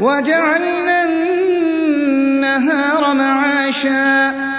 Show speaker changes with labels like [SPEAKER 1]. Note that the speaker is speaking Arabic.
[SPEAKER 1] وَجَعَلْنَا النَّهَارَ مَعَاشًا.